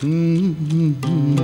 ज़िंदगी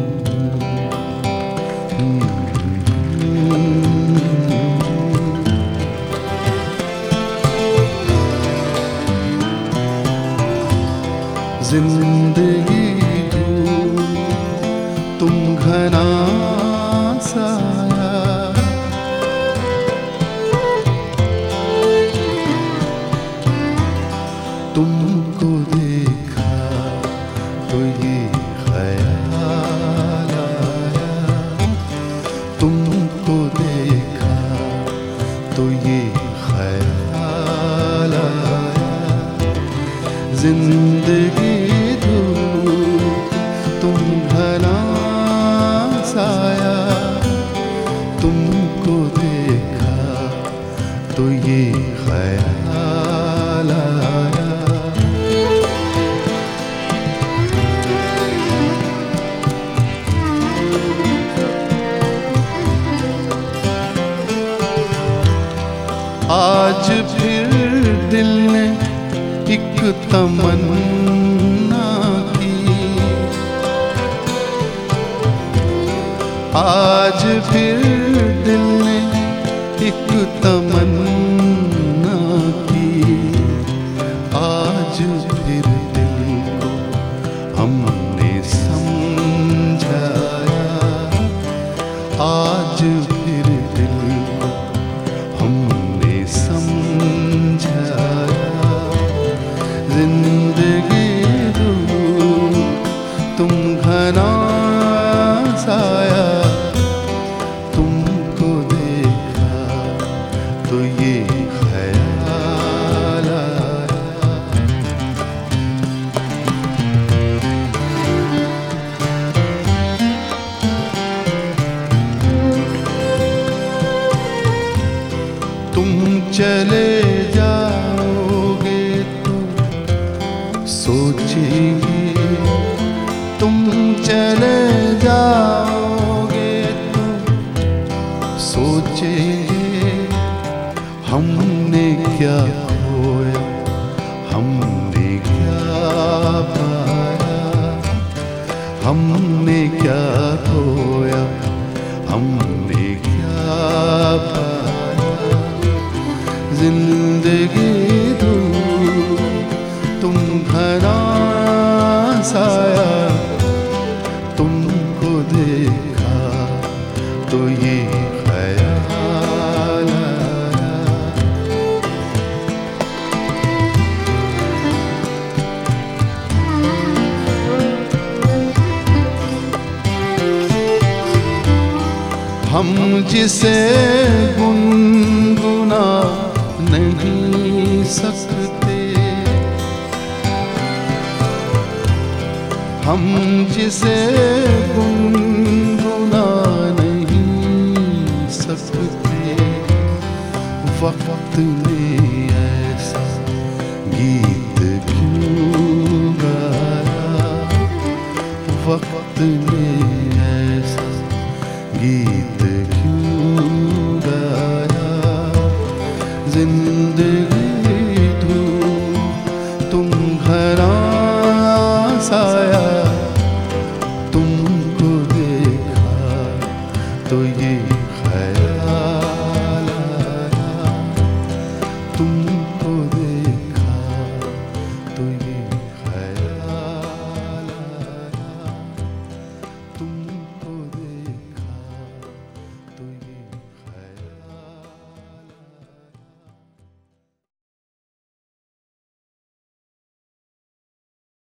ज़िंदगी धूप तुम घना साया तुमको देखा तो ये ख्याल आया। आज एक तमन्ना की। आज फिर दिल ने एक तमन्ना की। आज फिर दिल को हमने समझाया। आज फिर तुम चले जाओगे तो सोचेंगे तुम चले जाओगे तो सोचेंगे हमने क्या खोया, हमने क्या पाया, हमने क्या खोया, हमने क्या पाया। ज़िंदगी तुम घना साया तुमको देखा तो ये ख्याल हम जिसे गुनगुना सकते। हम जिसे गुनगुना नहीं सकते, वक्त ने ऐसा गीत क्यों गाया? वक्त ने ऐसा गीत क्यों गाया? ज़िंदगी तुम घरा साया तुमको देखा तो ये ख्याल